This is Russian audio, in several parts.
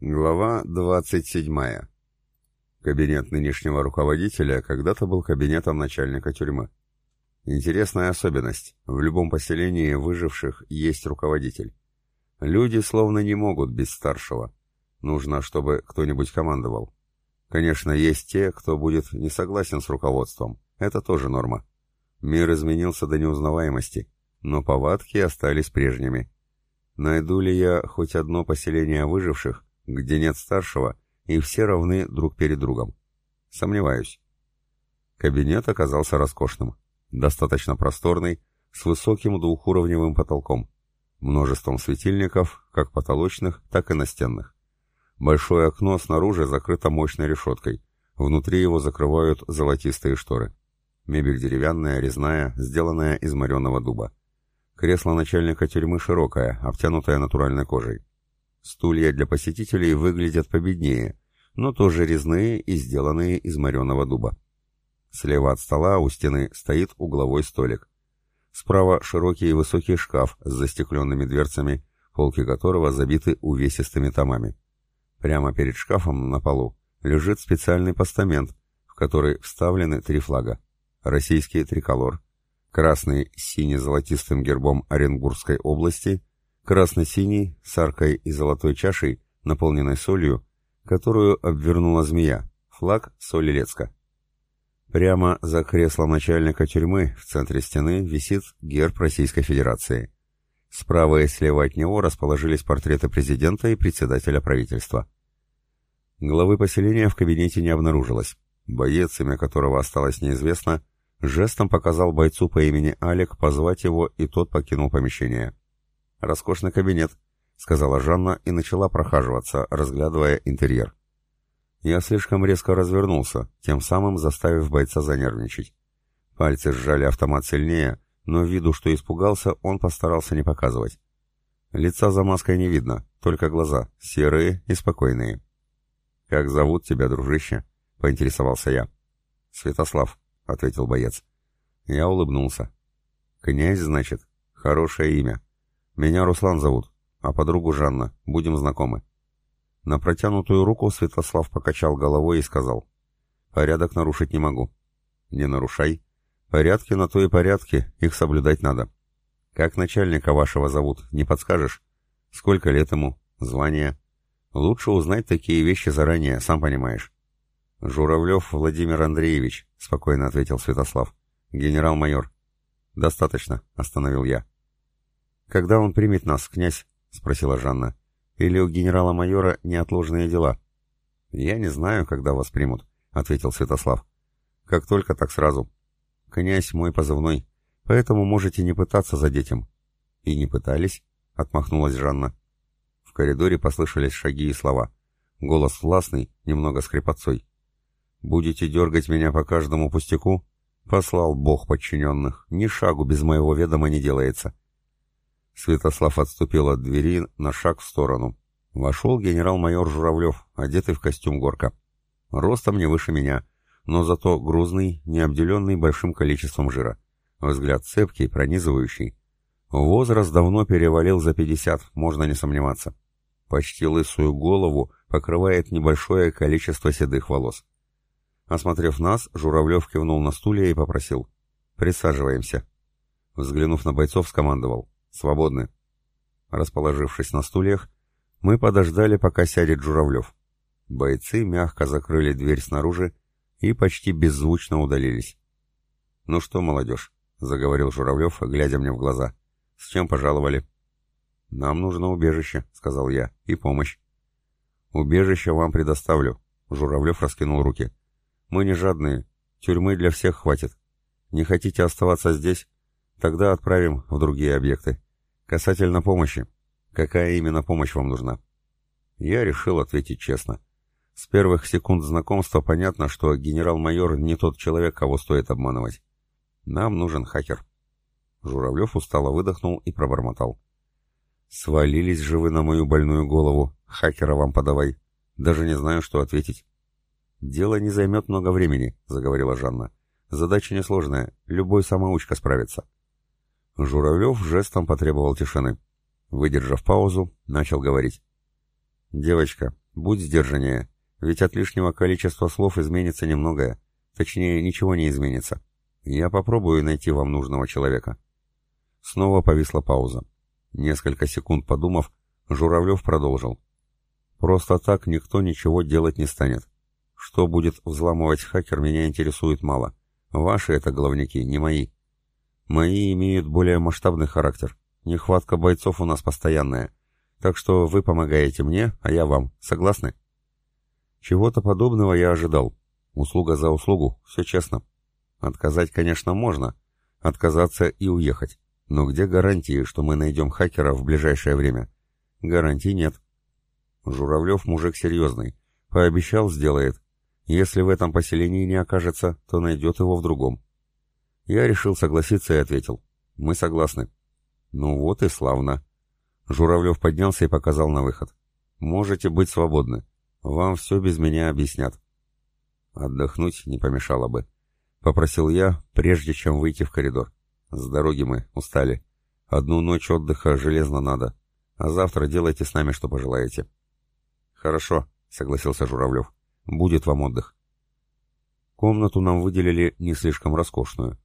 Глава 27. Кабинет нынешнего руководителя когда-то был кабинетом начальника тюрьмы. Интересная особенность. В любом поселении выживших есть руководитель. Люди словно не могут без старшего. Нужно, чтобы кто-нибудь командовал. Конечно, есть те, кто будет не согласен с руководством. Это тоже норма. Мир изменился до неузнаваемости, но повадки остались прежними. Найду ли я хоть одно поселение выживших, где нет старшего, и все равны друг перед другом. Сомневаюсь. Кабинет оказался роскошным, достаточно просторный, с высоким двухуровневым потолком, множеством светильников, как потолочных, так и настенных. Большое окно снаружи закрыто мощной решеткой, внутри его закрывают золотистые шторы. Мебель деревянная, резная, сделанная из мореного дуба. Кресло начальника тюрьмы широкое, обтянутое натуральной кожей. Стулья для посетителей выглядят победнее, но тоже резные и сделанные из мореного дуба. Слева от стола у стены стоит угловой столик. Справа широкий и высокий шкаф с застекленными дверцами, полки которого забиты увесистыми томами. Прямо перед шкафом на полу лежит специальный постамент, в который вставлены три флага. Российский триколор, красный с сине-золотистым гербом Оренбургской области красно-синий, с аркой и золотой чашей, наполненной солью, которую обвернула змея, флаг Солилецка. Прямо за креслом начальника тюрьмы в центре стены висит герб Российской Федерации. Справа и слева от него расположились портреты президента и председателя правительства. Главы поселения в кабинете не обнаружилось. Боец, имя которого осталось неизвестно, жестом показал бойцу по имени Алек позвать его, и тот покинул помещение. «Роскошный кабинет», — сказала Жанна и начала прохаживаться, разглядывая интерьер. Я слишком резко развернулся, тем самым заставив бойца занервничать. Пальцы сжали автомат сильнее, но виду, что испугался, он постарался не показывать. Лица за маской не видно, только глаза, серые и спокойные. «Как зовут тебя, дружище?» — поинтересовался я. «Святослав», — ответил боец. Я улыбнулся. «Князь, значит? Хорошее имя. «Меня Руслан зовут, а подругу Жанна. Будем знакомы». На протянутую руку Святослав покачал головой и сказал, «Порядок нарушить не могу». «Не нарушай. Порядки на то и порядки, их соблюдать надо». «Как начальника вашего зовут, не подскажешь? Сколько лет ему? Звание?» «Лучше узнать такие вещи заранее, сам понимаешь». «Журавлев Владимир Андреевич», — спокойно ответил Святослав. «Генерал-майор». «Достаточно», — остановил я. «Когда он примет нас, князь?» — спросила Жанна. «Или у генерала-майора неотложные дела?» «Я не знаю, когда вас примут», — ответил Святослав. «Как только, так сразу. Князь мой позывной, поэтому можете не пытаться за детям». «И не пытались?» — отмахнулась Жанна. В коридоре послышались шаги и слова. Голос властный, немного скрипотцой. «Будете дергать меня по каждому пустяку?» «Послал Бог подчиненных. Ни шагу без моего ведома не делается». Святослав отступил от двери на шаг в сторону. Вошел генерал-майор Журавлев, одетый в костюм горка. Ростом не выше меня, но зато грузный, не обделенный большим количеством жира. Взгляд цепкий, пронизывающий. Возраст давно перевалил за пятьдесят, можно не сомневаться. Почти лысую голову покрывает небольшое количество седых волос. Осмотрев нас, Журавлев кивнул на стулья и попросил. «Присаживаемся». Взглянув на бойцов, скомандовал. Свободны. Расположившись на стульях, мы подождали, пока сядет Журавлев. Бойцы мягко закрыли дверь снаружи и почти беззвучно удалились. «Ну что, молодежь?» — заговорил Журавлев, глядя мне в глаза. «С чем пожаловали?» «Нам нужно убежище», — сказал я, — «и помощь». «Убежище вам предоставлю», — Журавлев раскинул руки. «Мы не жадные, тюрьмы для всех хватит. Не хотите оставаться здесь? Тогда отправим в другие объекты. Касательно помощи. Какая именно помощь вам нужна? Я решил ответить честно. С первых секунд знакомства понятно, что генерал-майор не тот человек, кого стоит обманывать. Нам нужен хакер. Журавлев устало выдохнул и пробормотал. Свалились же вы на мою больную голову. Хакера вам подавай. Даже не знаю, что ответить. «Дело не займет много времени», — заговорила Жанна. «Задача несложная. Любой самоучка справится». Журавлев жестом потребовал тишины. Выдержав паузу, начал говорить. «Девочка, будь сдержаннее, ведь от лишнего количества слов изменится немногое. Точнее, ничего не изменится. Я попробую найти вам нужного человека». Снова повисла пауза. Несколько секунд подумав, Журавлев продолжил. «Просто так никто ничего делать не станет. Что будет взламывать хакер, меня интересует мало. Ваши это головники, не мои. Мои имеют более масштабный характер. Нехватка бойцов у нас постоянная. Так что вы помогаете мне, а я вам. Согласны? Чего-то подобного я ожидал. Услуга за услугу, все честно. Отказать, конечно, можно. Отказаться и уехать. Но где гарантии, что мы найдем хакера в ближайшее время? Гарантий нет. Журавлев мужик серьезный. Пообещал, сделает. Если в этом поселении не окажется, то найдет его в другом. Я решил согласиться и ответил. Мы согласны. Ну вот и славно. Журавлев поднялся и показал на выход. Можете быть свободны. Вам все без меня объяснят. Отдохнуть не помешало бы. Попросил я, прежде чем выйти в коридор. С дороги мы устали. Одну ночь отдыха железно надо. А завтра делайте с нами, что пожелаете. Хорошо, согласился Журавлев. Будет вам отдых. Комнату нам выделили не слишком роскошную.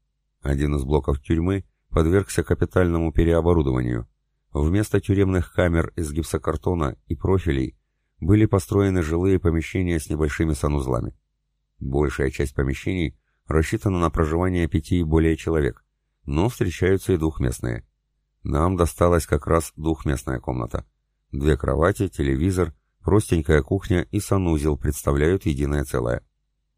Один из блоков тюрьмы подвергся капитальному переоборудованию. Вместо тюремных камер из гипсокартона и профилей были построены жилые помещения с небольшими санузлами. Большая часть помещений рассчитана на проживание пяти и более человек, но встречаются и двухместные. Нам досталась как раз двухместная комната. Две кровати, телевизор, Простенькая кухня и санузел представляют единое целое.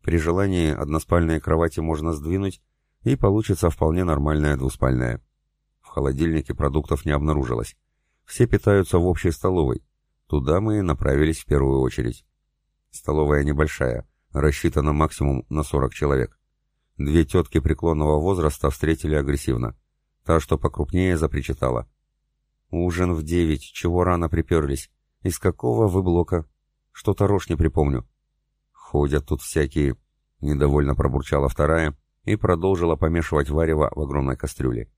При желании односпальные кровати можно сдвинуть, и получится вполне нормальная двуспальная. В холодильнике продуктов не обнаружилось. Все питаются в общей столовой. Туда мы и направились в первую очередь. Столовая небольшая, рассчитана максимум на 40 человек. Две тетки преклонного возраста встретили агрессивно. Та, что покрупнее, запричитала. «Ужин в девять, чего рано приперлись? «Из какого вы блока? Что-то рожь не припомню». «Ходят тут всякие...» — недовольно пробурчала вторая и продолжила помешивать варево в огромной кастрюле.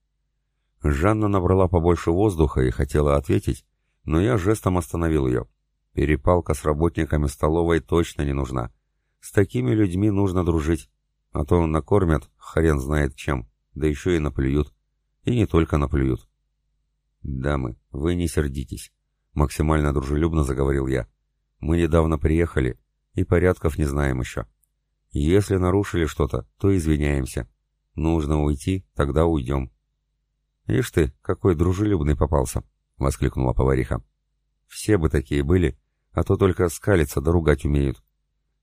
Жанна набрала побольше воздуха и хотела ответить, но я жестом остановил ее. Перепалка с работниками столовой точно не нужна. С такими людьми нужно дружить, а то накормят хрен знает чем, да еще и наплюют. И не только наплюют. «Дамы, вы не сердитесь. Максимально дружелюбно заговорил я. Мы недавно приехали и порядков не знаем еще. Если нарушили что-то, то извиняемся. Нужно уйти, тогда уйдем. Ишь ты, какой дружелюбный попался, воскликнула повариха. Все бы такие были, а то только скалиться да ругать умеют.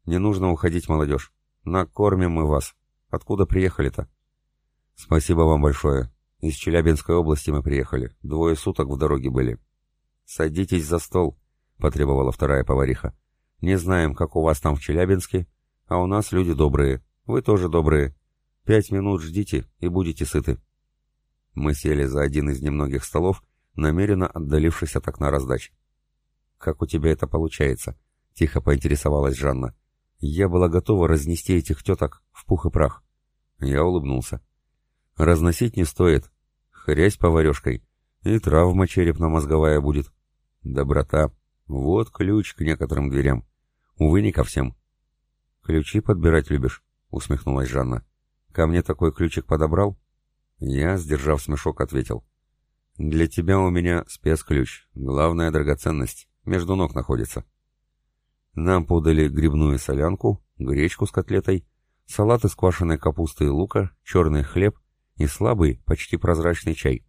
Не нужно уходить, молодежь. Накормим мы вас. Откуда приехали-то? Спасибо вам большое. Из Челябинской области мы приехали. Двое суток в дороге были. «Садитесь за стол», — потребовала вторая повариха. «Не знаем, как у вас там в Челябинске, а у нас люди добрые. Вы тоже добрые. Пять минут ждите и будете сыты». Мы сели за один из немногих столов, намеренно отдалившись от окна раздачи. «Как у тебя это получается?» — тихо поинтересовалась Жанна. «Я была готова разнести этих теток в пух и прах». Я улыбнулся. «Разносить не стоит. Хрясь поварешкой, и травма черепно-мозговая будет. Доброта. Вот ключ к некоторым дверям. Увы, не ко всем. Ключи подбирать любишь? Усмехнулась Жанна. Ко мне такой ключик подобрал? Я, сдержав смешок, ответил. Для тебя у меня спецключ. Главная драгоценность. Между ног находится. Нам подали грибную солянку, гречку с котлетой, салат из квашеной капусты и лука, черный хлеб и слабый, почти прозрачный чай.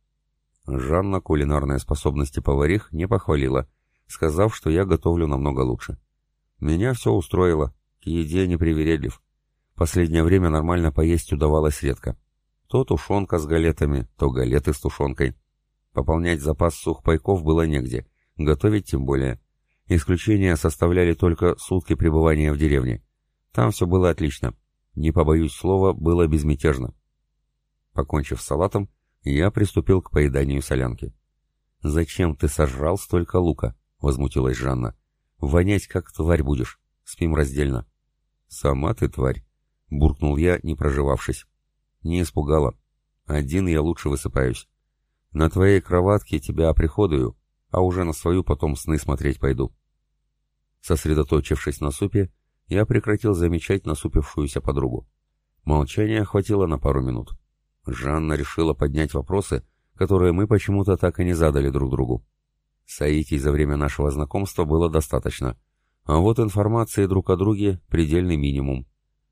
Жанна кулинарные способности поварих не похвалила, сказав, что я готовлю намного лучше. Меня все устроило, к еде не привередлив. Последнее время нормально поесть удавалось редко. То тушенка с галетами, то галеты с тушенкой. Пополнять запас сухпайков было негде, готовить тем более. Исключения составляли только сутки пребывания в деревне. Там все было отлично. Не побоюсь слова, было безмятежно. Покончив с салатом, я приступил к поеданию солянки. «Зачем ты сожрал столько лука?» — возмутилась Жанна. «Вонять, как тварь будешь. Спим раздельно». «Сама ты тварь», — буркнул я, не проживавшись. «Не испугала. Один я лучше высыпаюсь. На твоей кроватке тебя оприходую, а уже на свою потом сны смотреть пойду». Сосредоточившись на супе, я прекратил замечать насупившуюся подругу. Молчание хватило на пару минут. Жанна решила поднять вопросы, которые мы почему-то так и не задали друг другу. Соитий за время нашего знакомства было достаточно, а вот информации друг о друге — предельный минимум.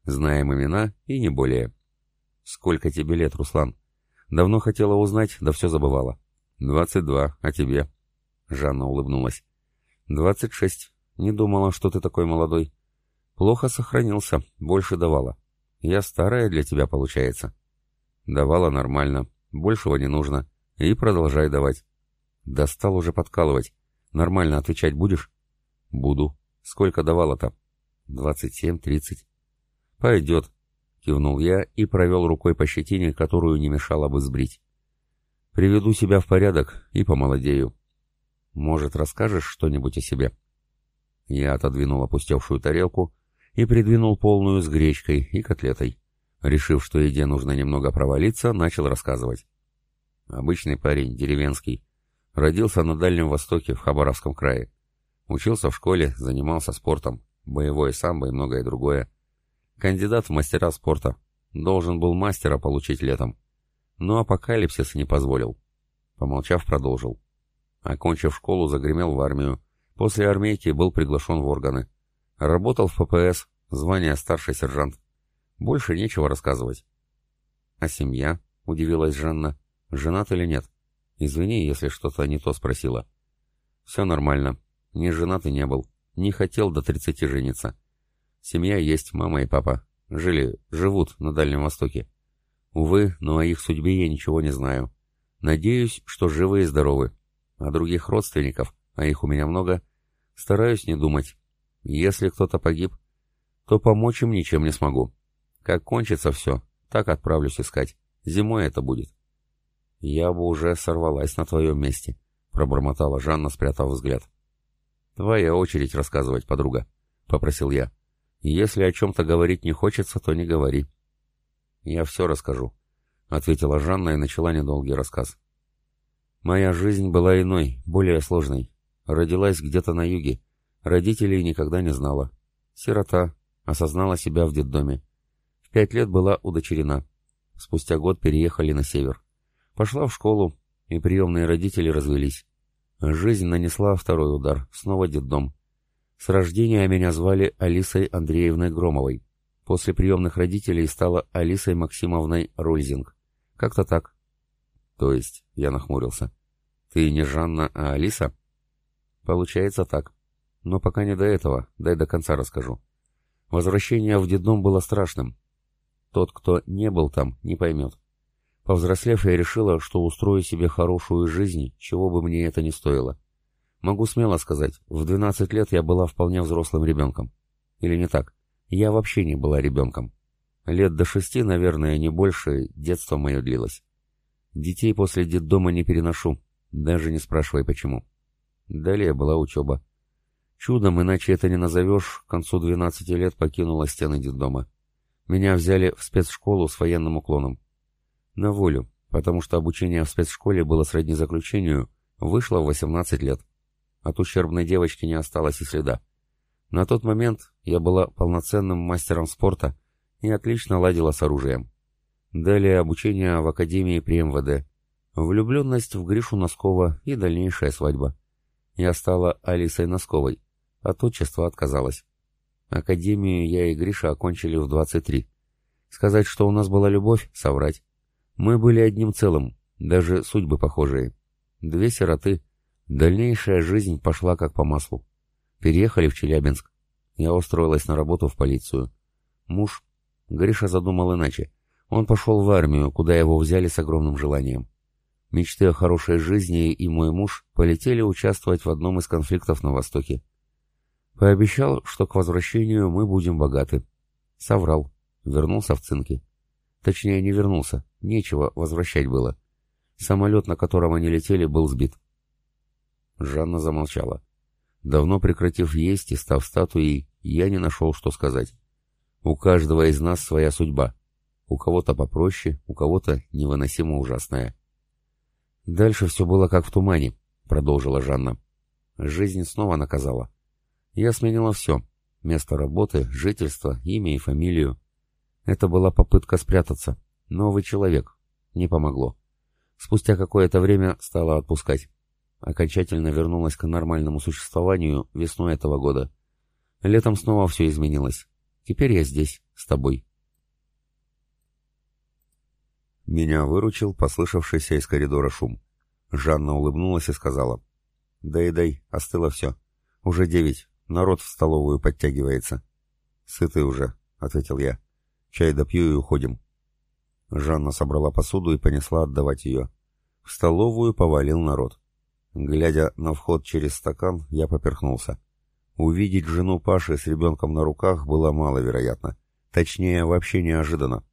Знаем имена и не более. «Сколько тебе лет, Руслан?» «Давно хотела узнать, да все забывала». «Двадцать два, а тебе?» Жанна улыбнулась. «Двадцать шесть. Не думала, что ты такой молодой. Плохо сохранился, больше давала. Я старая для тебя, получается». «Давала нормально, большего не нужно. И продолжай давать». «Достал уже подкалывать. Нормально отвечать будешь?» «Буду. Сколько давала-то?» «Двадцать семь, тридцать». «Пойдет», — кивнул я и провел рукой по щетине, которую не мешало бы сбрить. «Приведу себя в порядок и помолодею. Может, расскажешь что-нибудь о себе?» Я отодвинул опустевшую тарелку и придвинул полную с гречкой и котлетой. Решив, что еде нужно немного провалиться, начал рассказывать. Обычный парень, деревенский. Родился на Дальнем Востоке, в Хабаровском крае. Учился в школе, занимался спортом, боевое самбо и многое другое. Кандидат в мастера спорта. Должен был мастера получить летом. Но апокалипсис не позволил. Помолчав, продолжил. Окончив школу, загремел в армию. После армейки был приглашен в органы. Работал в ППС, звание старший сержант. Больше нечего рассказывать. «А семья?» — удивилась Жанна. «Женат или нет?» «Извини, если что-то не то спросила». «Все нормально. Не женат и не был. Не хотел до тридцати жениться. Семья есть, мама и папа. Жили, живут на Дальнем Востоке. Увы, но о их судьбе я ничего не знаю. Надеюсь, что живы и здоровы. А других родственников, а их у меня много, стараюсь не думать. Если кто-то погиб, то помочь им ничем не смогу. Как кончится все, так отправлюсь искать. Зимой это будет. Я бы уже сорвалась на твоем месте, пробормотала Жанна, спрятав взгляд. Твоя очередь рассказывать, подруга, попросил я. Если о чем-то говорить не хочется, то не говори. Я все расскажу, — ответила Жанна и начала недолгий рассказ. Моя жизнь была иной, более сложной. Родилась где-то на юге. Родителей никогда не знала. Сирота. Осознала себя в детдоме. В пять лет была удочерена. Спустя год переехали на север. Пошла в школу, и приемные родители развелись. Жизнь нанесла второй удар. Снова детдом. С рождения меня звали Алисой Андреевной Громовой. После приемных родителей стала Алисой Максимовной Рульзинг. Как-то так. То есть, я нахмурился. Ты не Жанна, а Алиса? Получается так. Но пока не до этого, дай до конца расскажу. Возвращение в детдом было страшным. Тот, кто не был там, не поймет. Повзрослев, я решила, что устрою себе хорошую жизнь, чего бы мне это ни стоило. Могу смело сказать, в 12 лет я была вполне взрослым ребенком. Или не так? Я вообще не была ребенком. Лет до шести, наверное, не больше, детство мое длилось. Детей после детдома не переношу, даже не спрашивай почему. Далее была учеба. Чудом, иначе это не назовешь, к концу 12 лет покинула стены детдома. Меня взяли в спецшколу с военным уклоном. На волю, потому что обучение в спецшколе было сродни заключению, вышло в 18 лет. От ущербной девочки не осталось и следа. На тот момент я была полноценным мастером спорта и отлично ладила с оружием. Далее обучение в академии при МВД. Влюбленность в Гришу Носкова и дальнейшая свадьба. Я стала Алисой Носковой. От отчества отказалась. Академию я и Гриша окончили в 23. Сказать, что у нас была любовь, соврать. Мы были одним целым, даже судьбы похожие. Две сироты — Дальнейшая жизнь пошла как по маслу. Переехали в Челябинск. Я устроилась на работу в полицию. Муж... Гриша задумал иначе. Он пошел в армию, куда его взяли с огромным желанием. Мечты о хорошей жизни и мой муж полетели участвовать в одном из конфликтов на Востоке. Пообещал, что к возвращению мы будем богаты. Соврал. Вернулся в цинки. Точнее, не вернулся. Нечего возвращать было. Самолет, на котором они летели, был сбит. Жанна замолчала. Давно прекратив есть и став статуей, я не нашел, что сказать. У каждого из нас своя судьба. У кого-то попроще, у кого-то невыносимо ужасная. Дальше все было как в тумане, продолжила Жанна. Жизнь снова наказала. Я сменила все. Место работы, жительство, имя и фамилию. Это была попытка спрятаться. Новый человек. Не помогло. Спустя какое-то время стала отпускать. Окончательно вернулась к нормальному существованию весной этого года. Летом снова все изменилось. Теперь я здесь, с тобой. Меня выручил послышавшийся из коридора шум. Жанна улыбнулась и сказала. «Дай-дай, остыло все. Уже девять. Народ в столовую подтягивается». «Сытый уже», — ответил я. «Чай допью и уходим». Жанна собрала посуду и понесла отдавать ее. В столовую повалил народ. Глядя на вход через стакан, я поперхнулся. Увидеть жену Паши с ребенком на руках было маловероятно. Точнее, вообще неожиданно.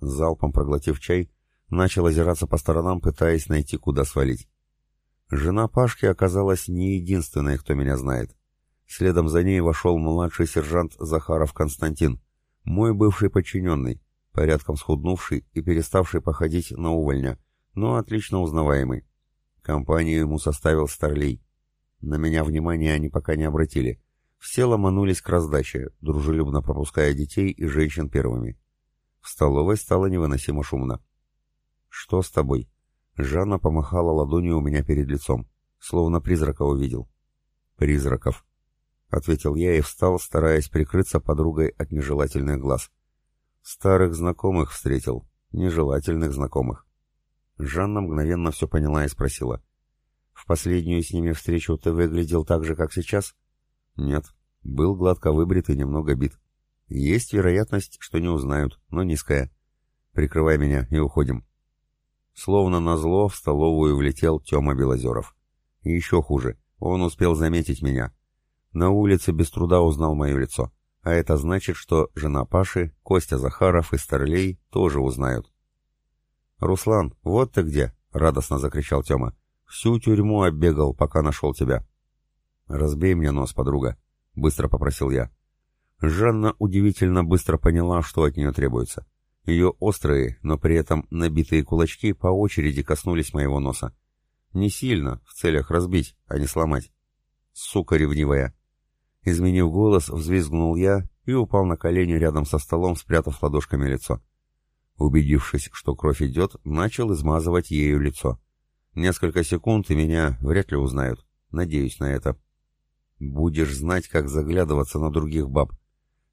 Залпом проглотив чай, начал озираться по сторонам, пытаясь найти, куда свалить. Жена Пашки оказалась не единственной, кто меня знает. Следом за ней вошел младший сержант Захаров Константин, мой бывший подчиненный, порядком схуднувший и переставший походить на увольня, но отлично узнаваемый. Компанию ему составил Старлей. На меня внимания они пока не обратили. Все ломанулись к раздаче, дружелюбно пропуская детей и женщин первыми. В столовой стало невыносимо шумно. «Что с тобой?» Жанна помахала ладонью у меня перед лицом, словно призрака увидел. «Призраков», — ответил я и встал, стараясь прикрыться подругой от нежелательных глаз. «Старых знакомых встретил, нежелательных знакомых». Жанна мгновенно все поняла и спросила. «В последнюю с ними встречу ты выглядел так же, как сейчас?» «Нет, был гладко выбрит и немного бит. Есть вероятность, что не узнают, но низкая. Прикрывай меня и уходим». Словно назло в столовую влетел Тёма Белозеров. И еще хуже, он успел заметить меня. На улице без труда узнал мое лицо. А это значит, что жена Паши, Костя Захаров и Старлей тоже узнают. «Руслан, вот ты где!» — радостно закричал Тёма. «Всю тюрьму оббегал, пока нашел тебя». «Разбей мне нос, подруга», — быстро попросил я. Жанна удивительно быстро поняла, что от нее требуется. Ее острые, но при этом набитые кулачки по очереди коснулись моего носа. Не сильно, в целях разбить, а не сломать. Сука ревнивая. Изменив голос, взвизгнул я и упал на колени рядом со столом, спрятав ладошками лицо. Убедившись, что кровь идет, начал измазывать ею лицо. Несколько секунд, и меня вряд ли узнают. Надеюсь на это. «Будешь знать, как заглядываться на других баб».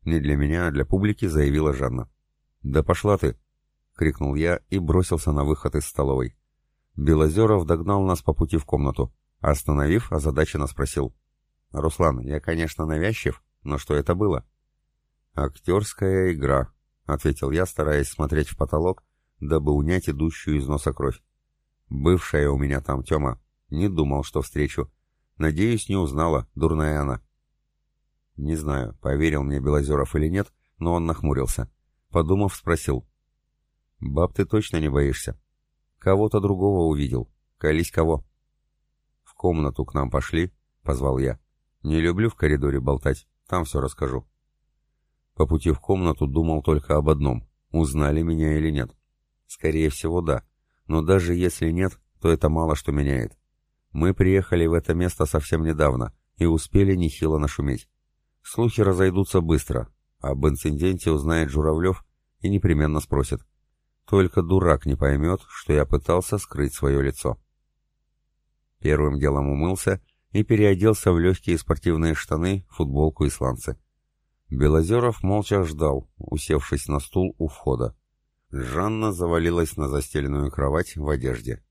Не для меня, а для публики, заявила Жанна. «Да пошла ты!» — крикнул я и бросился на выход из столовой. Белозеров догнал нас по пути в комнату. Остановив, озадаченно спросил. «Руслан, я, конечно, навязчив, но что это было?» «Актерская игра», — ответил я, стараясь смотреть в потолок, дабы унять идущую из носа кровь. «Бывшая у меня там, Тёма. Не думал, что встречу. Надеюсь, не узнала, дурная она». Не знаю, поверил мне Белозеров или нет, но он нахмурился. Подумав, спросил. «Баб ты точно не боишься?» «Кого-то другого увидел. Колись кого?» «В комнату к нам пошли», — позвал я. «Не люблю в коридоре болтать, там все расскажу». По пути в комнату думал только об одном — узнали меня или нет. Скорее всего, да. Но даже если нет, то это мало что меняет. Мы приехали в это место совсем недавно и успели нехило нашуметь. Слухи разойдутся быстро, об инциденте узнает Журавлев и непременно спросит. Только дурак не поймет, что я пытался скрыть свое лицо. Первым делом умылся и переоделся в легкие спортивные штаны, футболку и сланцы. Белозеров молча ждал, усевшись на стул у входа. Жанна завалилась на застеленную кровать в одежде.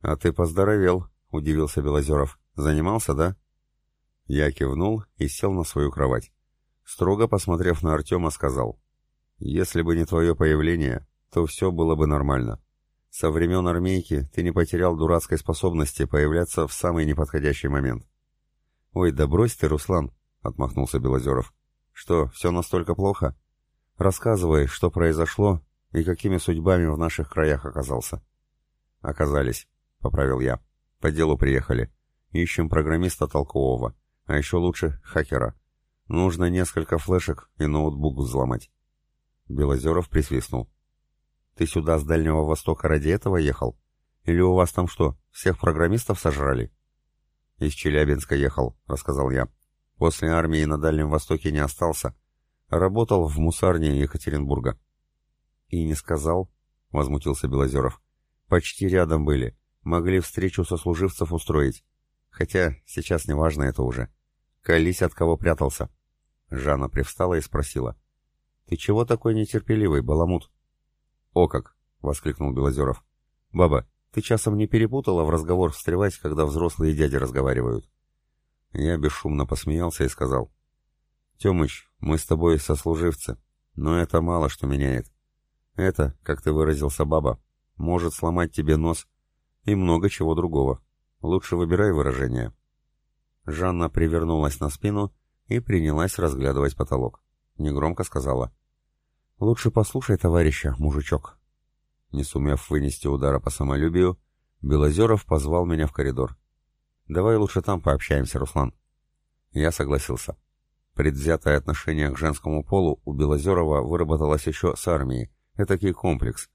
«А ты поздоровел», — удивился Белозеров. «Занимался, да?» Я кивнул и сел на свою кровать. Строго посмотрев на Артема, сказал, «Если бы не твое появление, то все было бы нормально. Со времен армейки ты не потерял дурацкой способности появляться в самый неподходящий момент». «Ой, да брось ты, Руслан», — отмахнулся Белозеров. «Что, все настолько плохо? Рассказывай, что произошло и какими судьбами в наших краях оказался». «Оказались», — поправил я. «По делу приехали. Ищем программиста толкового, а еще лучше хакера». Нужно несколько флешек и ноутбук взломать. Белозеров присвистнул. Ты сюда с Дальнего Востока ради этого ехал? Или у вас там что, всех программистов сожрали? Из Челябинска ехал, рассказал я. После армии на Дальнем Востоке не остался. Работал в мусарне Екатеринбурга. И не сказал, — возмутился Белозеров. Почти рядом были. Могли встречу сослуживцев устроить. Хотя сейчас неважно это уже. Колись от кого прятался. Жанна привстала и спросила. «Ты чего такой нетерпеливый, баламут?» «О как!» — воскликнул Белозеров. «Баба, ты часом не перепутала в разговор встревать, когда взрослые дяди разговаривают?» Я бесшумно посмеялся и сказал. «Темыч, мы с тобой сослуживцы, но это мало что меняет. Это, как ты выразился, баба, может сломать тебе нос и много чего другого. Лучше выбирай выражение». Жанна привернулась на спину и принялась разглядывать потолок. Негромко сказала. «Лучше послушай, товарища, мужичок». Не сумев вынести удара по самолюбию, Белозеров позвал меня в коридор. «Давай лучше там пообщаемся, Руслан». Я согласился. Предвзятое отношение к женскому полу у Белозерова выработалось еще с армией. Этакий комплекс.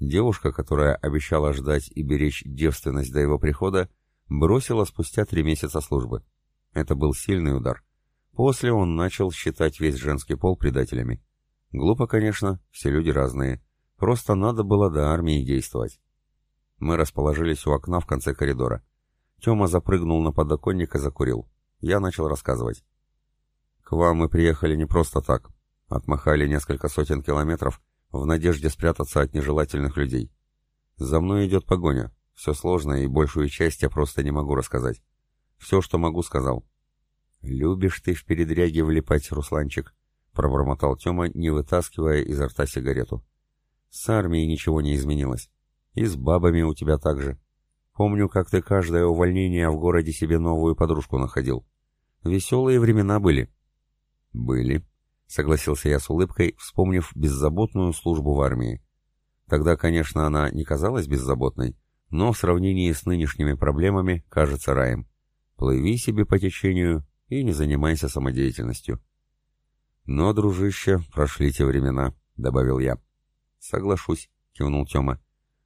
Девушка, которая обещала ждать и беречь девственность до его прихода, бросила спустя три месяца службы. Это был сильный удар. После он начал считать весь женский пол предателями. Глупо, конечно, все люди разные. Просто надо было до армии действовать. Мы расположились у окна в конце коридора. Тёма запрыгнул на подоконник и закурил. Я начал рассказывать. «К вам мы приехали не просто так. Отмахали несколько сотен километров в надежде спрятаться от нежелательных людей. За мной идет погоня. Все сложно, и большую часть я просто не могу рассказать. Все, что могу, сказал. «Любишь ты в передряге влипать, Русланчик», — пробормотал Тёма, не вытаскивая изо рта сигарету. «С армией ничего не изменилось. И с бабами у тебя так же. Помню, как ты каждое увольнение в городе себе новую подружку находил. Веселые времена были». «Были», — согласился я с улыбкой, вспомнив беззаботную службу в армии. Тогда, конечно, она не казалась беззаботной, но в сравнении с нынешними проблемами кажется раем. Плыви себе по течению и не занимайся самодеятельностью. Но, дружище, прошли те времена, — добавил я. Соглашусь, — кивнул Тёма.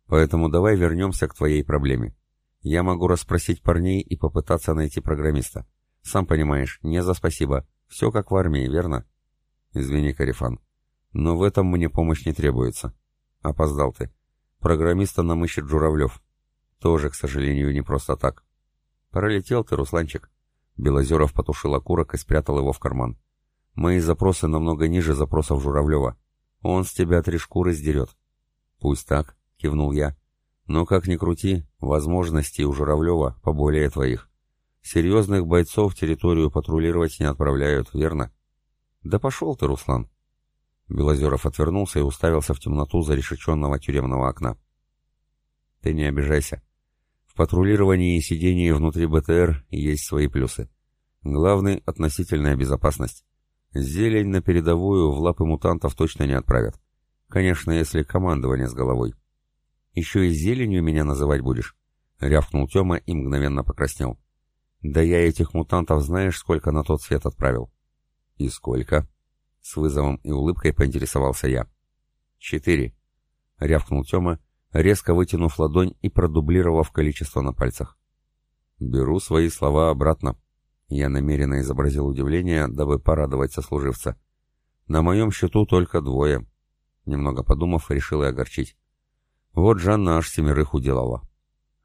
Поэтому давай вернемся к твоей проблеме. Я могу расспросить парней и попытаться найти программиста. Сам понимаешь, не за спасибо. Все как в армии, верно? Извини, Карифан. Но в этом мне помощь не требуется. Опоздал ты. Программиста нам ищет Журавлев. Тоже, к сожалению, не просто так. Пролетел ты, Русланчик. Белозеров потушил окурок и спрятал его в карман. «Мои запросы намного ниже запросов Журавлева. Он с тебя три шкуры сдерет». «Пусть так», — кивнул я. «Но как ни крути, возможностей у Журавлева поболее твоих. Серьезных бойцов территорию патрулировать не отправляют, верно?» «Да пошел ты, Руслан!» Белозеров отвернулся и уставился в темноту зарешеченного тюремного окна. «Ты не обижайся патрулировании и сидении внутри БТР есть свои плюсы. Главный — относительная безопасность. Зелень на передовую в лапы мутантов точно не отправят. Конечно, если командование с головой. «Еще и зеленью меня называть будешь?» — рявкнул Тёма и мгновенно покраснел. «Да я этих мутантов знаешь, сколько на тот свет отправил?» «И сколько?» — с вызовом и улыбкой поинтересовался я. «Четыре», — рявкнул Тёма резко вытянув ладонь и продублировав количество на пальцах. «Беру свои слова обратно». Я намеренно изобразил удивление, дабы порадовать сослуживца. «На моем счету только двое». Немного подумав, решил и огорчить. Вот Жанна аж семерых уделала.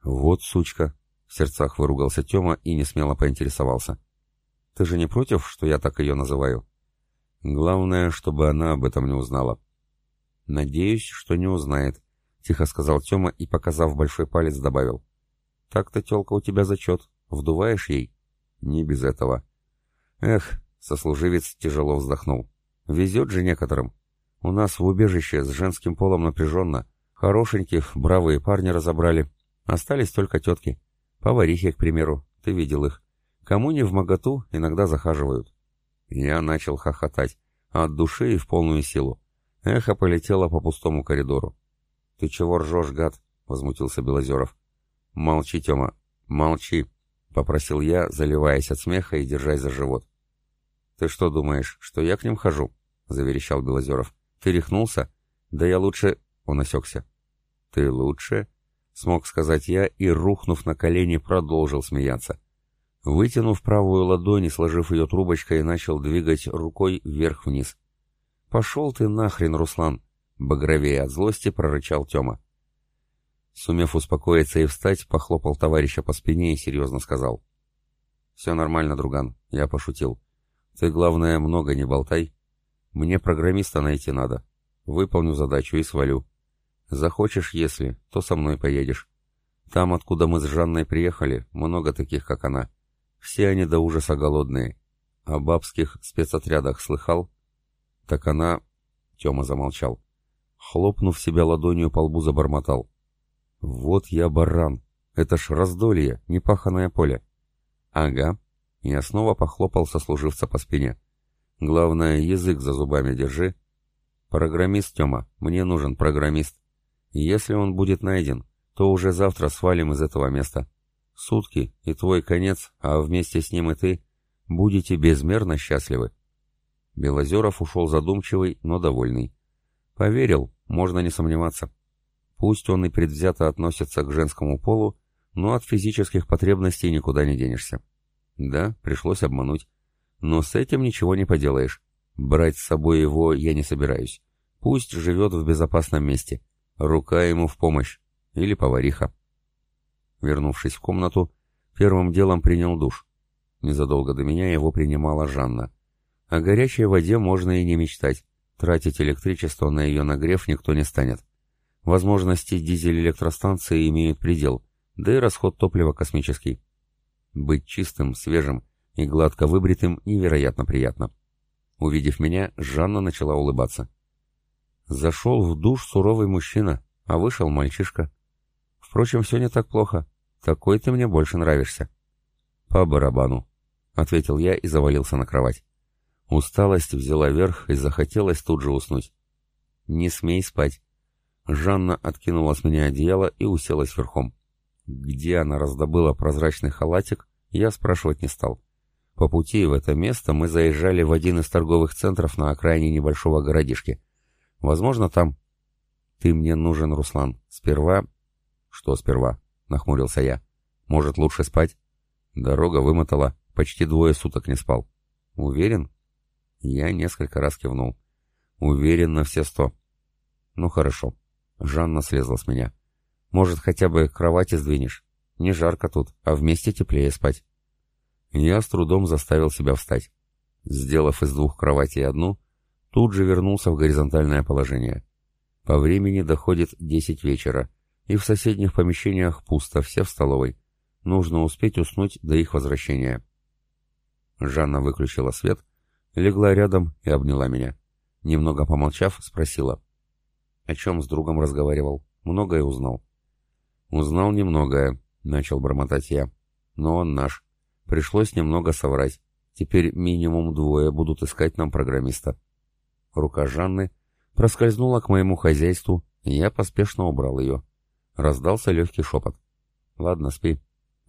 «Вот сучка!» — в сердцах выругался Тёма и несмело поинтересовался. «Ты же не против, что я так ее называю?» «Главное, чтобы она об этом не узнала». «Надеюсь, что не узнает», — тихо сказал Тёма и, показав большой палец, добавил. «Так-то, тёлка, у тебя зачет. Вдуваешь ей?» «Не без этого». «Эх», — сослуживец тяжело вздохнул. «Везет же некоторым. У нас в убежище с женским полом напряженно. Хорошеньких, бравые парни разобрали. Остались только тетки. Поварихи, к примеру. Ты видел их. Кому не в моготу, иногда захаживают». Я начал хохотать. От души и в полную силу. Эхо полетело по пустому коридору. «Ты чего ржешь, гад?» — возмутился Белозеров. «Молчи, Тёма, молчи!» — попросил я, заливаясь от смеха и держась за живот. «Ты что думаешь, что я к ним хожу?» — заверещал Белозеров. «Ты рехнулся? Да я лучше...» — он осекся. «Ты лучше?» — смог сказать я и, рухнув на колени, продолжил смеяться. Вытянув правую ладонь и сложив ее трубочкой, начал двигать рукой вверх-вниз. «Пошел ты нахрен, Руслан!» — багровее от злости прорычал Тёма. Сумев успокоиться и встать, похлопал товарища по спине и серьезно сказал. «Все нормально, друган, я пошутил. Ты, главное, много не болтай. Мне программиста найти надо. Выполню задачу и свалю. Захочешь, если, то со мной поедешь. Там, откуда мы с Жанной приехали, много таких, как она. Все они до ужаса голодные. О бабских спецотрядах слыхал? Так она... Тёма замолчал. Хлопнув себя ладонью по лбу, забормотал. Вот я баран. Это ж раздолье, непаханное поле. Ага. Я снова похлопал сослуживца по спине. Главное, язык за зубами держи. Программист, Тёма, мне нужен программист. Если он будет найден, то уже завтра свалим из этого места. Сутки, и твой конец, а вместе с ним и ты, будете безмерно счастливы. Белозеров ушел задумчивый, но довольный. Поверил, можно не сомневаться. Пусть он и предвзято относится к женскому полу, но от физических потребностей никуда не денешься. Да, пришлось обмануть. Но с этим ничего не поделаешь. Брать с собой его я не собираюсь. Пусть живет в безопасном месте. Рука ему в помощь. Или повариха. Вернувшись в комнату, первым делом принял душ. Незадолго до меня его принимала Жанна. О горячей воде можно и не мечтать. Тратить электричество на ее нагрев никто не станет. Возможности дизель-электростанции имеют предел, да и расход топлива космический. Быть чистым, свежим и гладко выбритым невероятно приятно. Увидев меня, Жанна начала улыбаться. Зашел в душ суровый мужчина, а вышел мальчишка. Впрочем, все не так плохо. Такой ты мне больше нравишься. По барабану, — ответил я и завалился на кровать. Усталость взяла верх и захотелось тут же уснуть. «Не смей спать», Жанна откинула с меня одеяло и уселась верхом. Где она раздобыла прозрачный халатик, я спрашивать не стал. По пути в это место мы заезжали в один из торговых центров на окраине небольшого городишки. Возможно, там... Ты мне нужен, Руслан. Сперва... Что сперва? Нахмурился я. Может, лучше спать? Дорога вымотала. Почти двое суток не спал. Уверен? Я несколько раз кивнул. Уверен на все сто. Ну хорошо. Жанна слезла с меня. «Может, хотя бы кровати сдвинешь? Не жарко тут, а вместе теплее спать». Я с трудом заставил себя встать. Сделав из двух кроватей одну, тут же вернулся в горизонтальное положение. По времени доходит десять вечера, и в соседних помещениях пусто, все в столовой. Нужно успеть уснуть до их возвращения. Жанна выключила свет, легла рядом и обняла меня. Немного помолчав, спросила. О чем с другом разговаривал? Многое узнал. Узнал немногое, начал бормотать я. Но он наш. Пришлось немного соврать. Теперь минимум двое будут искать нам программиста. Рука Жанны проскользнула к моему хозяйству, и я поспешно убрал ее. Раздался легкий шепот. «Ладно, спи.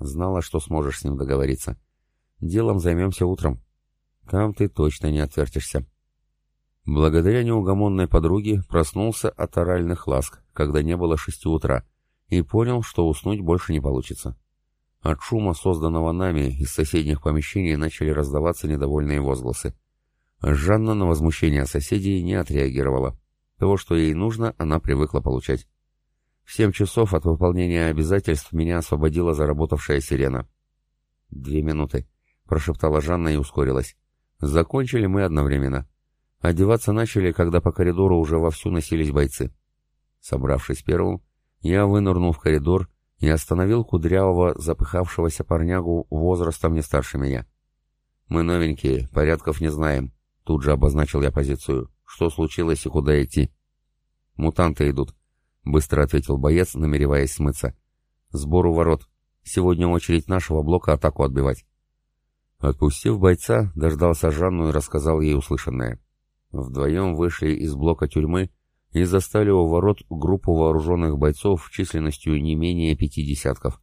Знала, что сможешь с ним договориться. Делом займемся утром. Там ты точно не отвертишься». Благодаря неугомонной подруге проснулся от оральных ласк, когда не было шести утра, и понял, что уснуть больше не получится. От шума, созданного нами, из соседних помещений начали раздаваться недовольные возгласы. Жанна на возмущение соседей не отреагировала. Того, что ей нужно, она привыкла получать. В семь часов от выполнения обязательств меня освободила заработавшая сирена. «Две минуты», — прошептала Жанна и ускорилась. Закончили мы одновременно. Одеваться начали, когда по коридору уже вовсю носились бойцы. Собравшись первым, я вынырнул в коридор и остановил кудрявого, запыхавшегося парнягу возрастом не старше меня. «Мы новенькие, порядков не знаем», — тут же обозначил я позицию. «Что случилось и куда идти?» «Мутанты идут», — быстро ответил боец, намереваясь смыться. «Сбор у ворот. Сегодня очередь нашего блока атаку отбивать». Отпустив бойца, дождался Жанну и рассказал ей услышанное. Вдвоем вышли из блока тюрьмы и застали у ворот группу вооруженных бойцов численностью не менее пяти десятков.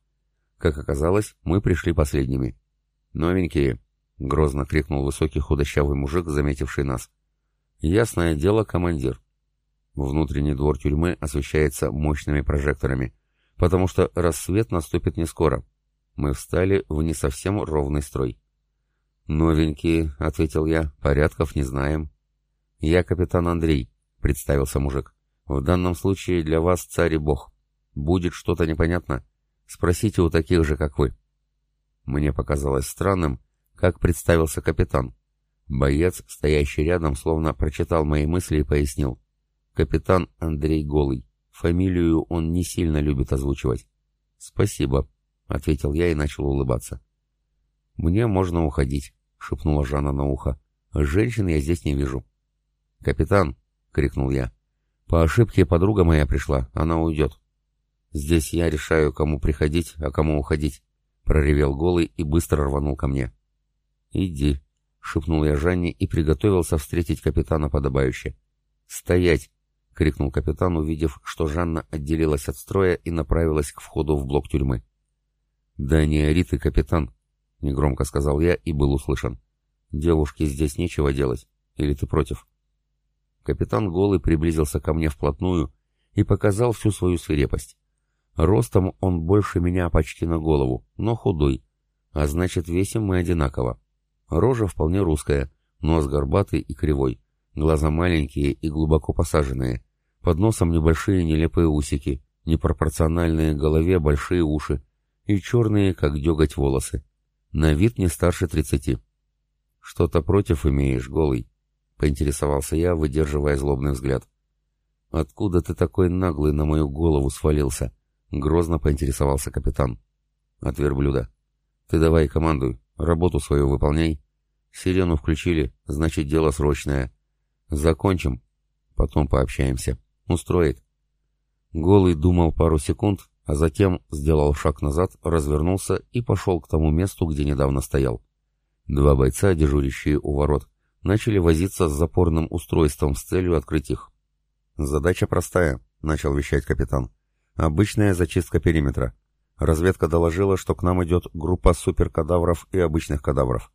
Как оказалось, мы пришли последними. «Новенькие!» — грозно крикнул высокий худощавый мужик, заметивший нас. «Ясное дело, командир». Внутренний двор тюрьмы освещается мощными прожекторами, потому что рассвет наступит не скоро. Мы встали в не совсем ровный строй. «Новенькие», — ответил я, — «порядков не знаем». «Я капитан Андрей», — представился мужик. «В данном случае для вас царь и бог. Будет что-то непонятно? Спросите у таких же, как вы». Мне показалось странным, как представился капитан. Боец, стоящий рядом, словно прочитал мои мысли и пояснил. «Капитан Андрей Голый. Фамилию он не сильно любит озвучивать». «Спасибо», — ответил я и начал улыбаться. «Мне можно уходить», — шепнула Жанна на ухо. «Женщин я здесь не вижу». «Капитан!» — крикнул я. «По ошибке подруга моя пришла, она уйдет». «Здесь я решаю, кому приходить, а кому уходить», — проревел голый и быстро рванул ко мне. «Иди», — шепнул я Жанне и приготовился встретить капитана подобающе. «Стоять!» — крикнул капитан, увидев, что Жанна отделилась от строя и направилась к входу в блок тюрьмы. «Да не ори ты, капитан!» — негромко сказал я и был услышан. «Девушке здесь нечего делать. Или ты против?» Капитан Голый приблизился ко мне вплотную и показал всю свою свирепость. Ростом он больше меня почти на голову, но худой, а значит весим мы одинаково. Рожа вполне русская, нос горбатый и кривой, глаза маленькие и глубоко посаженные, под носом небольшие нелепые усики, непропорциональные голове большие уши и черные, как деготь, волосы. На вид не старше тридцати. «Что-то против имеешь, голый?» — поинтересовался я, выдерживая злобный взгляд. «Откуда ты такой наглый на мою голову свалился?» — грозно поинтересовался капитан. «От верблюда. Ты давай командуй, работу свою выполняй. Сирену включили, значит, дело срочное. Закончим, потом пообщаемся. Устроит». Голый думал пару секунд, а затем сделал шаг назад, развернулся и пошел к тому месту, где недавно стоял. Два бойца, дежурящие у ворот, начали возиться с запорным устройством с целью открыть их. «Задача простая», — начал вещать капитан. «Обычная зачистка периметра. Разведка доложила, что к нам идет группа суперкадавров и обычных кадавров.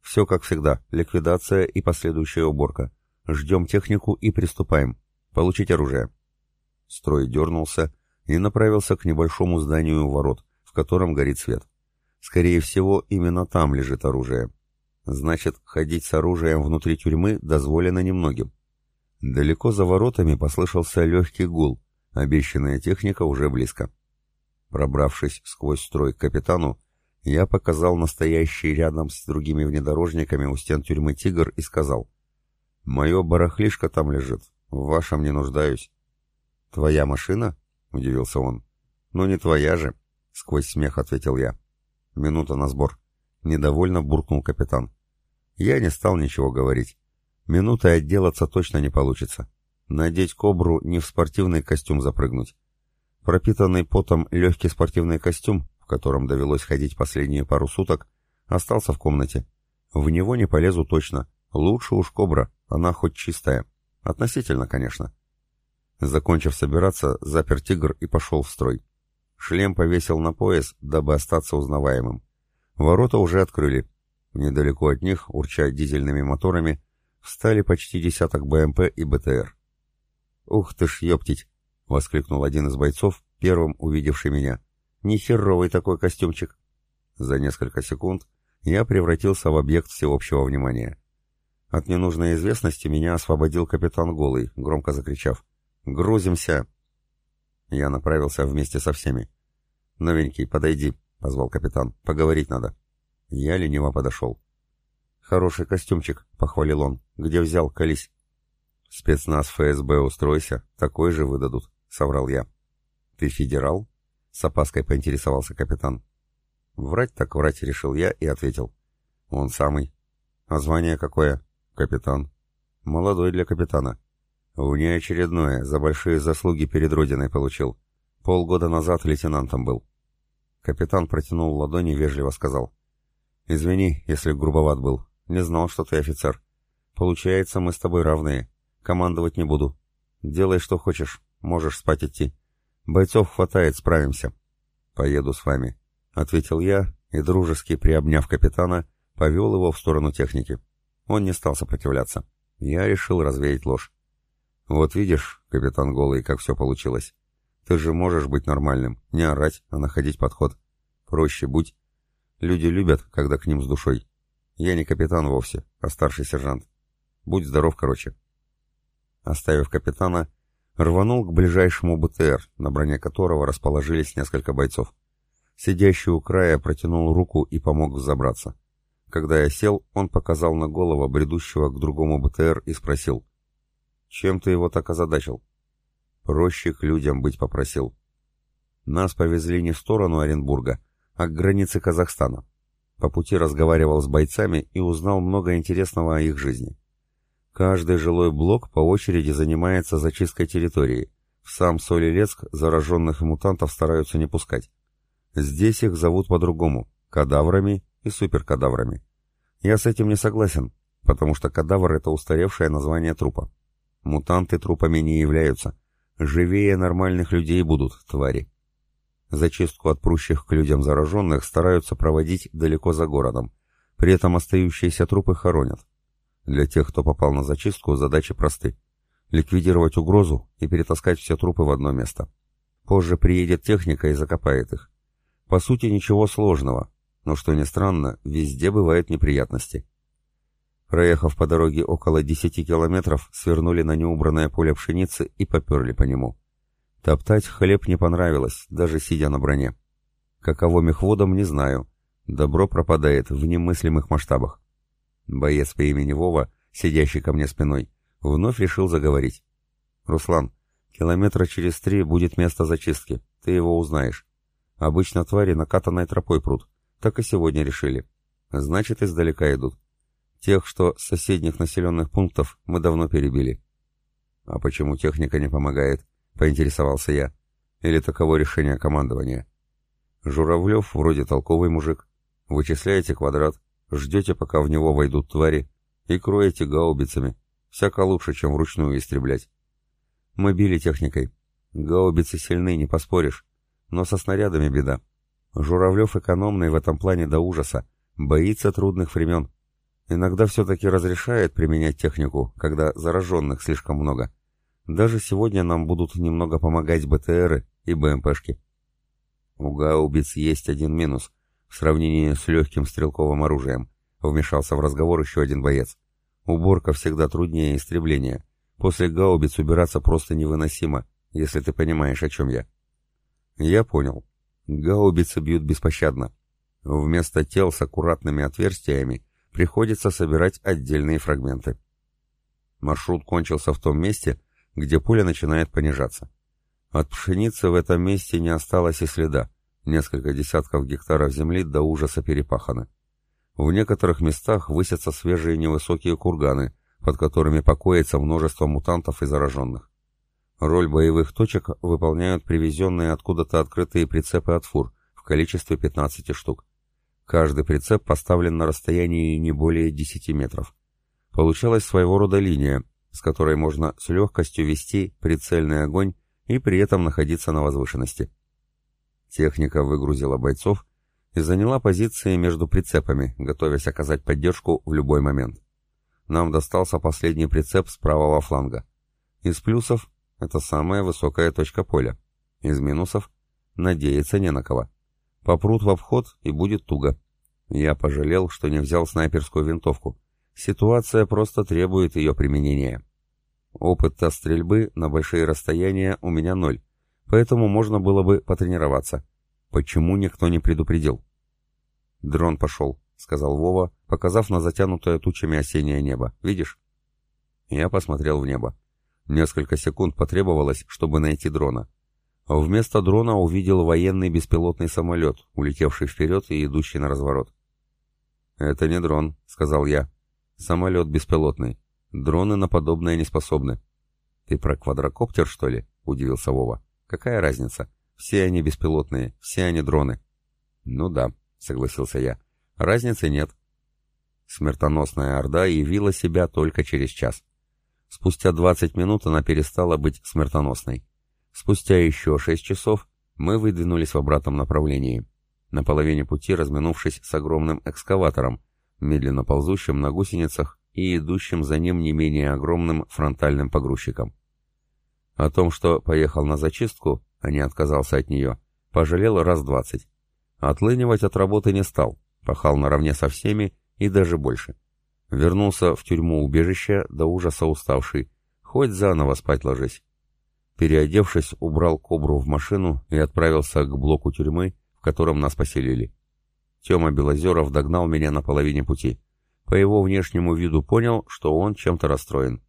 Все как всегда, ликвидация и последующая уборка. Ждем технику и приступаем. Получить оружие». Строй дернулся, и направился к небольшому зданию ворот, в котором горит свет. Скорее всего, именно там лежит оружие. Значит, ходить с оружием внутри тюрьмы дозволено немногим. Далеко за воротами послышался легкий гул, обещанная техника уже близко. Пробравшись сквозь строй к капитану, я показал настоящий рядом с другими внедорожниками у стен тюрьмы «Тигр» и сказал, «Мое барахлишко там лежит, в вашем не нуждаюсь». «Твоя машина?» — удивился он. «Ну не твоя же», — сквозь смех ответил я. «Минута на сбор». Недовольно буркнул капитан. Я не стал ничего говорить. Минутой отделаться точно не получится. Надеть кобру не в спортивный костюм запрыгнуть. Пропитанный потом легкий спортивный костюм, в котором довелось ходить последние пару суток, остался в комнате. В него не полезу точно. Лучше уж кобра, она хоть чистая. Относительно, конечно. Закончив собираться, запер тигр и пошел в строй. Шлем повесил на пояс, дабы остаться узнаваемым. Ворота уже открыли. Недалеко от них, урча дизельными моторами, встали почти десяток БМП и БТР. «Ух ты ж, ёптить!» — воскликнул один из бойцов, первым увидевший меня. «Нехеровый такой костюмчик!» За несколько секунд я превратился в объект всеобщего внимания. От ненужной известности меня освободил капитан Голый, громко закричав. «Грузимся!» Я направился вместе со всеми. «Новенький, подойди», — позвал капитан. «Поговорить надо». Я лениво подошел. «Хороший костюмчик», — похвалил он. «Где взял? Колись». «Спецназ ФСБ устройся, такой же выдадут», — соврал я. «Ты федерал?» — с опаской поинтересовался капитан. Врать так врать решил я и ответил. «Он самый». «А звание какое?» «Капитан». «Молодой для капитана». Внеочередное, за большие заслуги перед Родиной получил. Полгода назад лейтенантом был. Капитан протянул ладони, вежливо сказал. «Извини, если грубоват был. Не знал, что ты офицер. Получается, мы с тобой равные. Командовать не буду. Делай, что хочешь. Можешь спать идти. Бойцов хватает, справимся». «Поеду с вами», — ответил я и, дружески приобняв капитана, повел его в сторону техники. Он не стал сопротивляться. Я решил развеять ложь. «Вот видишь, капитан Голый, как все получилось. Ты же можешь быть нормальным, не орать, а находить подход. Проще будь, Люди любят, когда к ним с душой. Я не капитан вовсе, а старший сержант. Будь здоров, короче. Оставив капитана, рванул к ближайшему БТР, на броне которого расположились несколько бойцов. Сидящий у края протянул руку и помог взобраться. Когда я сел, он показал на голову бредущего к другому БТР и спросил. «Чем ты его так озадачил?» «Проще к людям быть попросил». Нас повезли не в сторону Оренбурга, а к границе Казахстана. По пути разговаривал с бойцами и узнал много интересного о их жизни. Каждый жилой блок по очереди занимается зачисткой территории. В сам Солилецк зараженных мутантов стараются не пускать. Здесь их зовут по-другому – кадаврами и суперкадаврами. Я с этим не согласен, потому что кадавр – это устаревшее название трупа. Мутанты трупами не являются. Живее нормальных людей будут, твари. Зачистку от прущих к людям зараженных стараются проводить далеко за городом. При этом остающиеся трупы хоронят. Для тех, кто попал на зачистку, задачи просты. Ликвидировать угрозу и перетаскать все трупы в одно место. Позже приедет техника и закопает их. По сути, ничего сложного, но, что ни странно, везде бывают неприятности. Проехав по дороге около 10 километров, свернули на неубранное поле пшеницы и поперли по нему. Топтать хлеб не понравилось, даже сидя на броне. Каково мехводом, не знаю. Добро пропадает в немыслимых масштабах. Боец по имени Вова, сидящий ко мне спиной, вновь решил заговорить. «Руслан, километра через три будет место зачистки, ты его узнаешь. Обычно твари накатанной тропой прут, так и сегодня решили. Значит, издалека идут. Тех, что с соседних населенных пунктов, мы давно перебили». «А почему техника не помогает?» — поинтересовался я. «Или таково решение командования?» «Журавлев вроде толковый мужик. Вычисляете квадрат, Ждете, пока в него войдут твари, и кроете гаубицами. Всяко лучше, чем вручную истреблять. Мы били техникой. Гаубицы сильны, не поспоришь. Но со снарядами беда. Журавлев экономный в этом плане до ужаса. Боится трудных времен. Иногда все-таки разрешает применять технику, когда зараженных слишком много. Даже сегодня нам будут немного помогать БТРы и БМПшки. У гаубиц есть один минус — в сравнении с легким стрелковым оружием, вмешался в разговор еще один боец. Уборка всегда труднее истребления. После гаубиц убираться просто невыносимо, если ты понимаешь, о чем я. Я понял. Гаубицы бьют беспощадно. Вместо тел с аккуратными отверстиями приходится собирать отдельные фрагменты. Маршрут кончился в том месте, где поле начинает понижаться. От пшеницы в этом месте не осталось и следа. Несколько десятков гектаров земли до ужаса перепаханы. В некоторых местах высятся свежие невысокие курганы, под которыми покоится множество мутантов и зараженных. Роль боевых точек выполняют привезенные откуда-то открытые прицепы от фур в количестве 15 штук. Каждый прицеп поставлен на расстоянии не более 10 метров. Получалась своего рода линия, с которой можно с легкостью вести прицельный огонь и при этом находиться на возвышенности. Техника выгрузила бойцов и заняла позиции между прицепами, готовясь оказать поддержку в любой момент. Нам достался последний прицеп с правого фланга. Из плюсов — это самая высокая точка поля. Из минусов — надеяться не на кого. Попрут в обход и будет туго. Я пожалел, что не взял снайперскую винтовку. Ситуация просто требует ее применения. Опыта стрельбы на большие расстояния у меня ноль, поэтому можно было бы потренироваться. Почему никто не предупредил? «Дрон пошел», — сказал Вова, показав на затянутое тучами осеннее небо. «Видишь?» Я посмотрел в небо. Несколько секунд потребовалось, чтобы найти дрона. Вместо дрона увидел военный беспилотный самолет, улетевший вперед и идущий на разворот. «Это не дрон», — сказал я. «Самолет беспилотный. Дроны на подобное не способны». «Ты про квадрокоптер, что ли?» — удивился Вова. Какая разница? Все они беспилотные, все они дроны. Ну да, согласился я. Разницы нет. Смертоносная Орда явила себя только через час. Спустя 20 минут она перестала быть смертоносной. Спустя еще 6 часов мы выдвинулись в обратном направлении, на половине пути разминувшись с огромным экскаватором, медленно ползущим на гусеницах и идущим за ним не менее огромным фронтальным погрузчиком. О том, что поехал на зачистку, а не отказался от нее, пожалел раз двадцать. Отлынивать от работы не стал, Пахал наравне со всеми и даже больше. Вернулся в тюрьму-убежище, до ужаса уставший. Хоть заново спать ложись. Переодевшись, убрал кобру в машину и отправился к блоку тюрьмы, в котором нас поселили. Тёма Белозеров догнал меня на половине пути. По его внешнему виду понял, что он чем-то расстроен.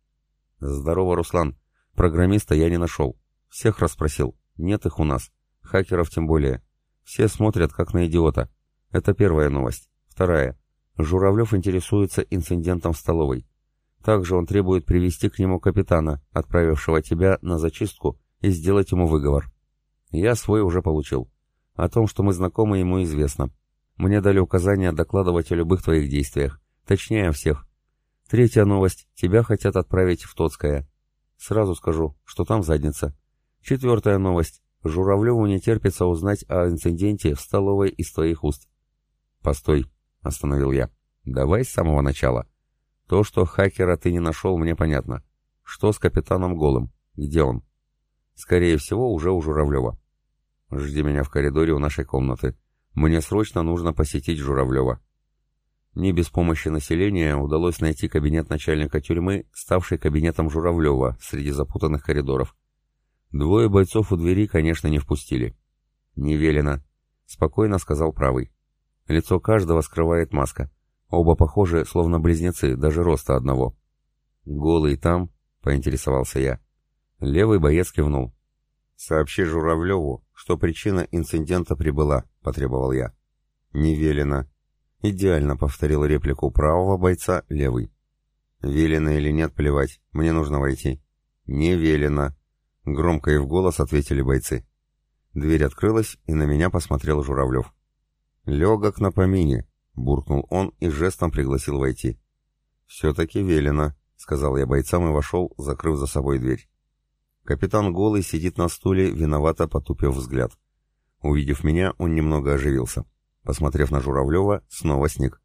«Здорово, Руслан. Программиста я не нашел. Всех расспросил. Нет их у нас. Хакеров тем более. Все смотрят, как на идиота. Это первая новость. Вторая. Журавлев интересуется инцидентом в столовой. Также он требует привести к нему капитана, отправившего тебя на зачистку, и сделать ему выговор. Я свой уже получил. О том, что мы знакомы, ему известно. Мне дали указание докладывать о любых твоих действиях. Точнее, о всех. Третья новость. Тебя хотят отправить в Тоцкое. Сразу скажу, что там задница. Четвертая новость. Журавлеву не терпится узнать о инциденте в столовой из твоих уст. «Постой», — остановил я. «Давай с самого начала. То, что хакера ты не нашел, мне понятно. Что с капитаном Голым? Где он?» «Скорее всего, уже у Журавлева». «Жди меня в коридоре у нашей комнаты. Мне срочно нужно посетить Журавлева». Не без помощи населения удалось найти кабинет начальника тюрьмы, ставший кабинетом Журавлева среди запутанных коридоров. Двое бойцов у двери, конечно, не впустили. «Не велено», — спокойно сказал правый. Лицо каждого скрывает маска. Оба похожи, словно близнецы, даже роста одного. «Голый там?» — поинтересовался я. Левый боец кивнул. «Сообщи Журавлеву, что причина инцидента прибыла», — потребовал я. «Не велено». Идеально повторил реплику правого бойца левый. «Велено или нет, плевать. Мне нужно войти». «Не велено», Громко и в голос ответили бойцы. Дверь открылась, и на меня посмотрел Журавлев. «Легок на помине», — буркнул он и жестом пригласил войти. «Все-таки велено», — сказал я бойцам и вошел, закрыв за собой дверь. Капитан Голый сидит на стуле, виновато потупив взгляд. Увидев меня, он немного оживился. Посмотрев на Журавлева, снова сник.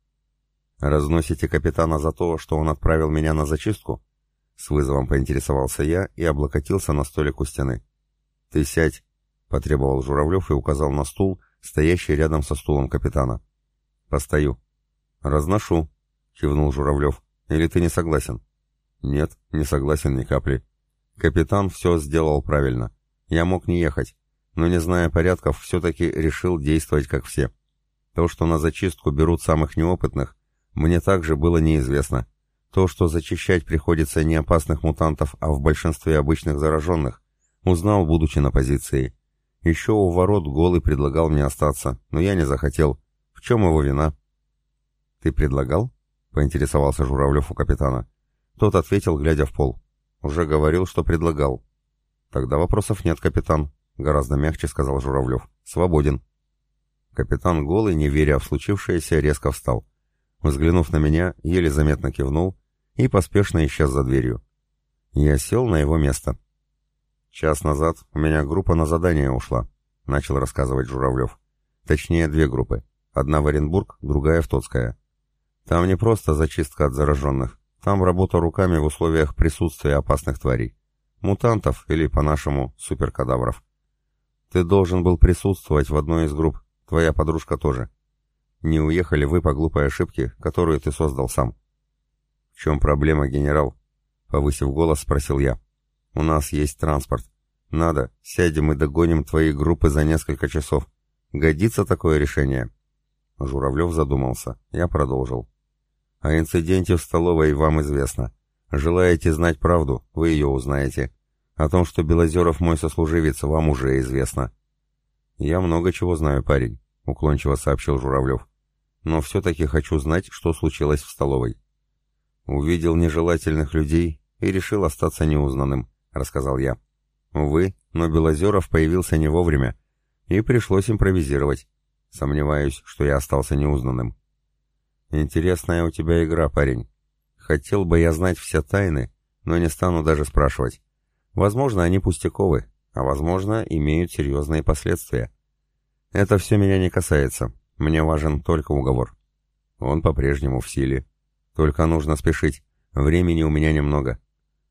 «Разносите капитана за то, что он отправил меня на зачистку?» С вызовом поинтересовался я и облокотился на столик у стены. «Ты сядь», — потребовал Журавлев и указал на стул, стоящий рядом со стулом капитана. «Постою». «Разношу», — кивнул Журавлев. «Или ты не согласен?» «Нет, не согласен ни капли. Капитан все сделал правильно. Я мог не ехать, но, не зная порядков, все-таки решил действовать как все. То, что на зачистку берут самых неопытных, мне также было неизвестно. То, что зачищать приходится не опасных мутантов, а в большинстве обычных зараженных, узнал, будучи на позиции. Еще у ворот голый предлагал мне остаться, но я не захотел. В чем его вина? «Ты предлагал?» — поинтересовался Журавлев у капитана. Тот ответил, глядя в пол. «Уже говорил, что предлагал». «Тогда вопросов нет, капитан», — гораздо мягче сказал Журавлев. «Свободен». Капитан голый, не веря в случившееся, резко встал. Взглянув на меня, еле заметно кивнул и поспешно исчез за дверью. Я сел на его место. «Час назад у меня группа на задание ушла», — начал рассказывать Журавлев. «Точнее, две группы. Одна в Оренбург, другая в Тоцкое. Там не просто зачистка от зараженных, там работа руками в условиях присутствия опасных тварей. Мутантов или, по-нашему, суперкадавров. Ты должен был присутствовать в одной из групп, твоя подружка тоже. Не уехали вы по глупой ошибке, которую ты создал сам. В чем проблема, генерал? Повысив голос, спросил я. У нас есть транспорт. Надо, сядем и догоним твои группы за несколько часов. Годится такое решение? Журавлев задумался. Я продолжил. О инциденте в столовой вам известно. Желаете знать правду, вы ее узнаете. О том, что Белозеров мой сослуживец, вам уже известно. Я много чего знаю, парень уклончиво сообщил Журавлев. «Но все-таки хочу знать, что случилось в столовой». «Увидел нежелательных людей и решил остаться неузнанным», — рассказал я. «Увы, но Белозеров появился не вовремя, и пришлось импровизировать. Сомневаюсь, что я остался неузнанным». «Интересная у тебя игра, парень. Хотел бы я знать все тайны, но не стану даже спрашивать. Возможно, они пустяковы, а возможно, имеют серьезные последствия. Это все меня не касается. Мне важен только уговор. Он по-прежнему в силе. Только нужно спешить. Времени у меня немного.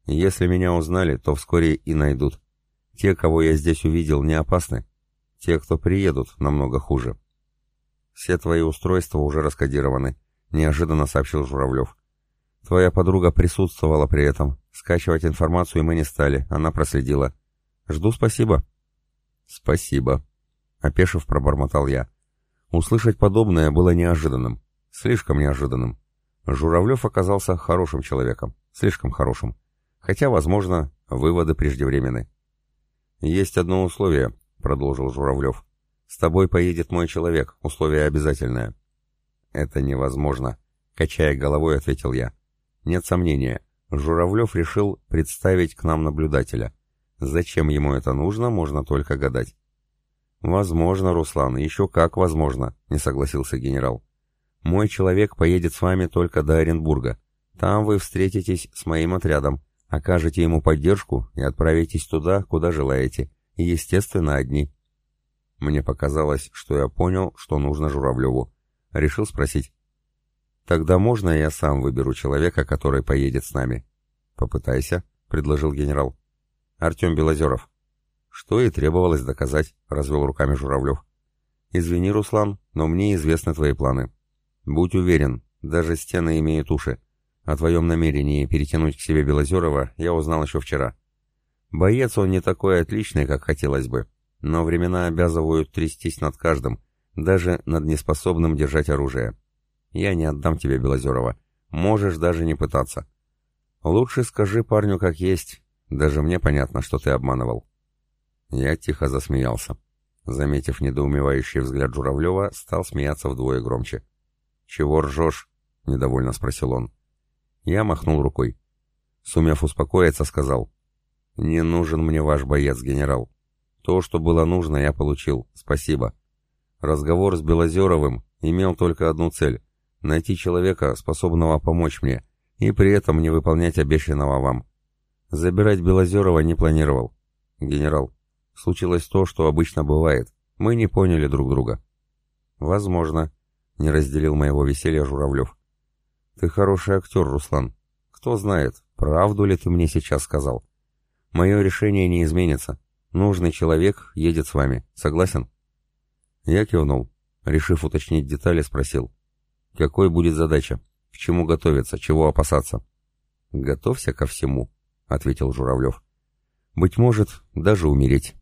Если меня узнали, то вскоре и найдут. Те, кого я здесь увидел, не опасны. Те, кто приедут, намного хуже. Все твои устройства уже раскодированы», — неожиданно сообщил Журавлев. «Твоя подруга присутствовала при этом. Скачивать информацию мы не стали, она проследила. Жду спасибо». «Спасибо», — опешив, пробормотал я. Услышать подобное было неожиданным. Слишком неожиданным. Журавлев оказался хорошим человеком. Слишком хорошим. Хотя, возможно, выводы преждевременны. «Есть одно условие», — продолжил Журавлев. «С тобой поедет мой человек, условие обязательное». «Это невозможно», — качая головой, ответил я. «Нет сомнения, Журавлев решил представить к нам наблюдателя. Зачем ему это нужно, можно только гадать». «Возможно, Руслан, еще как возможно», — не согласился генерал. «Мой человек поедет с вами только до Оренбурга. Там вы встретитесь с моим отрядом, окажете ему поддержку и отправитесь туда, куда желаете, естественно, одни». Мне показалось, что я понял, что нужно Журавлеву. Решил спросить. «Тогда можно я сам выберу человека, который поедет с нами?» «Попытайся», — предложил генерал. «Артем Белозеров». «Что и требовалось доказать», — развел руками Журавлев. «Извини, Руслан, но мне известны твои планы. Будь уверен, даже стены имеют уши. О твоем намерении перетянуть к себе Белозерова я узнал еще вчера. Боец он не такой отличный, как хотелось бы, но времена обязывают трястись над каждым, даже над неспособным держать оружие. Я не отдам тебе Белозерова. Можешь даже не пытаться. Лучше скажи парню как есть. Даже мне понятно, что ты обманывал. Я тихо засмеялся. Заметив недоумевающий взгляд Журавлева, стал смеяться вдвое громче. «Чего ржешь?» — недовольно спросил он. Я махнул рукой. Сумев успокоиться, сказал. «Не нужен мне ваш боец, генерал. То, что было нужно, я получил. Спасибо. Разговор с Белозеровым имел только одну цель — найти человека, способного помочь мне, и при этом не выполнять обещанного вам. Забирать Белозерова не планировал. Генерал, случилось то, что обычно бывает. Мы не поняли друг друга. Возможно, не разделил моего веселья Журавлев. Ты хороший актер, Руслан. Кто знает, правду ли ты мне сейчас сказал. Мое решение не изменится. Нужный человек едет с вами. Согласен? Я кивнул. Решив уточнить детали, спросил. Какой будет задача? К чему готовиться? Чего опасаться? Готовься ко всему, ответил Журавлев. Быть может, даже умереть.